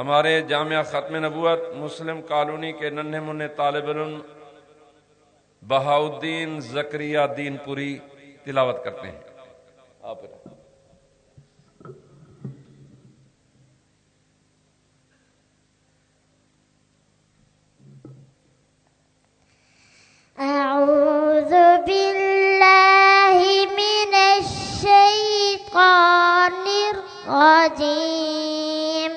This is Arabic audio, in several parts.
ہمارے جامعہ ختم نبوت مسلم کالونی کے ننھے منہ طالب علم بہاؤدین زکریہ دین پوری تلاوت کرتے ہیں۔ آپ أعوذ بالله من الشيطان الرجيم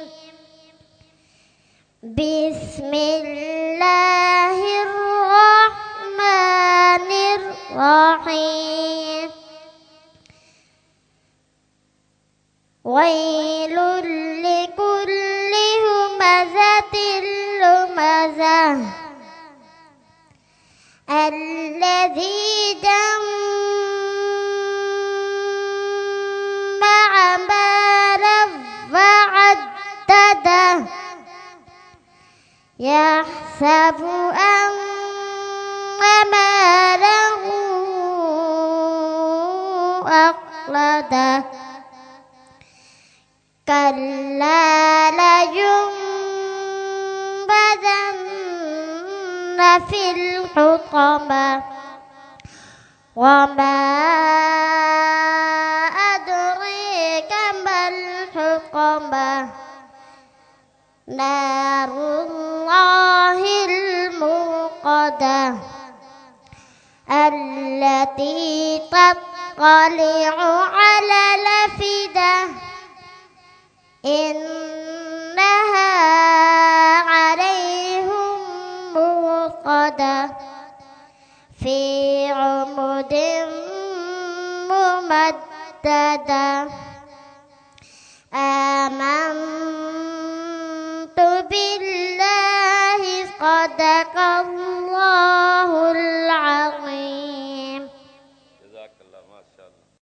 بسم الله الرحمن الرحيم. ويل لكل همزة لمزة. الذي جمع يحسب أن ماله أخلده كلا لينبذن في الحطمة. وما نار الله الموقدة التي تطلع على الأفئدة. إنها عليهم موقدة في عمد ممددة. صدق الله.